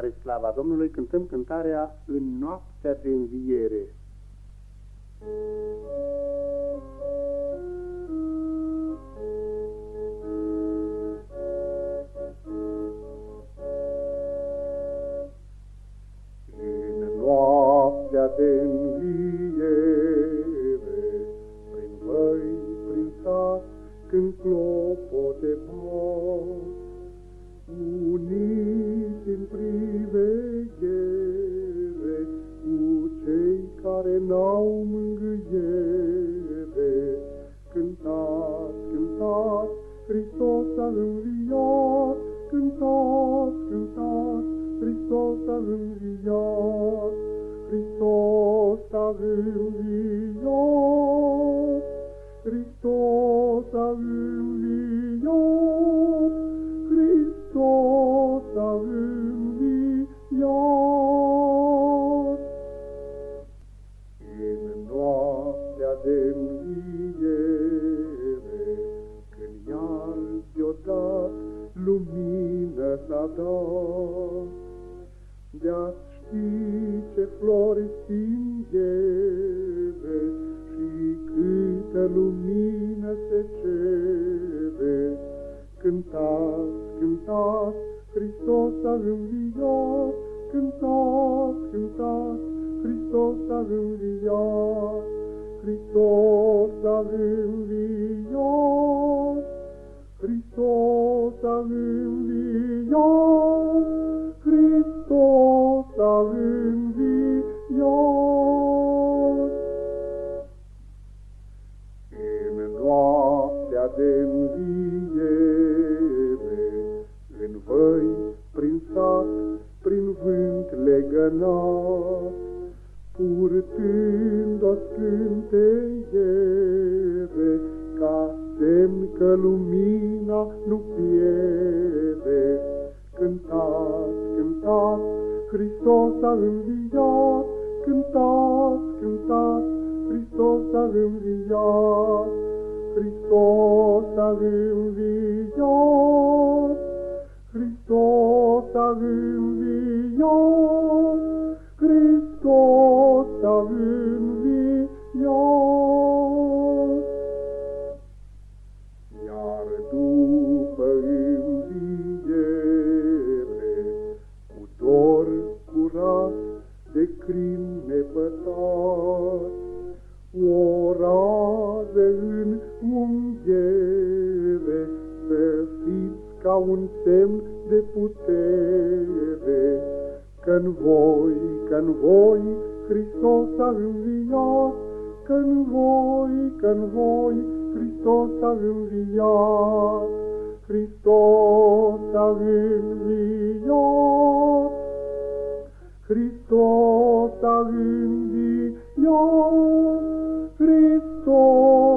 Spre slava Domnului cântăm cântarea În noaptea de înviere. În noaptea de înviere, n-au mângâiere. Cântați, cântați, Hristos a înviat, cântați, cântați, Hristos a înviat, Hristos a înviat, Hristos a înviat, de înviere, când iar deodată lumină s-a dat, de-ați ști ce flori stingere și câtă lumină se cere, Cântați, cântați, Hristos a înviat, Cântați, cântați, Hristos a înviat, Hristos a înviat, Hristos a înviat, Hristos a înviat. În noaptea de înviere, în văi, prin sat, prin vânt legănat, purtând o scânteiere, ca semn că lumina nu pierde. Cântați, cântați, Hristos a înviat, cântați, cântați, Hristos a înviat, Hristos a înviat, Hristos a înviat, cu dor curat de crin nepătat, o rază în unghiere, să fiți ca un semn de putere, Că-n voi, că-n voi, Hristos a înviat, Că-n voi, că-n voi, Hristos a înviat, Hristos a înviat, Hristos a gândit eu, Hristos.